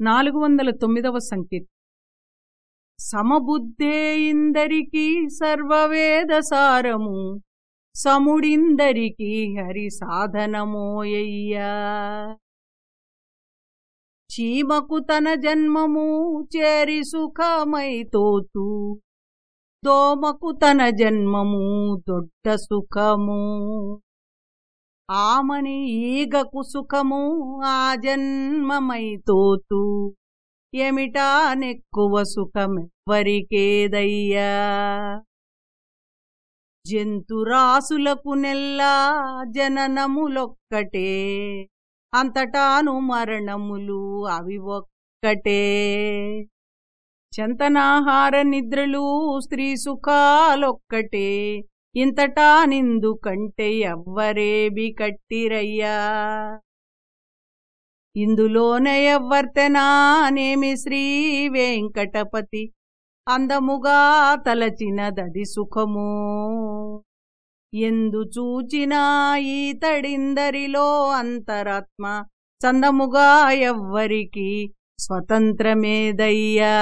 నాలుగు వందల తొమ్మిదవ సంకీర్తి సమబుద్ధేయిందరికీ సర్వవేద సారము సముడిందరికి హరి సాధనమోయ్యా చీమకు తన జన్మము చేరి సుఖమైతోతు దోమకు తన జన్మము దొడ్డ సుఖము. ఆమని ఈగకు సుఖము ఆ జన్మమైతోతు. ఎమిటా నెక్కువ సుఖమెవ్వరికేదయ్యా? జంతురాసులకు నెల్లా జననములొక్కటే. అంతటాను మరణములు అవి ఒక్కటే. చంతనాహార నిద్రలు స్త్రీ సుఖాలొక్కటే. ఇంతటా నిందు కంటే ఎవ్వరేబి కట్టిరయ్యా ఇందులోనే ఎవ్వర్తెనానేమి శ్రీ వెంకటపతి అందముగా తలచినదది సుఖము. ఎందు చూచినా ఈతడిందరిలో అంతరాత్మ చందముగా ఎవ్వరికి స్వతంత్రమేదయ్యా.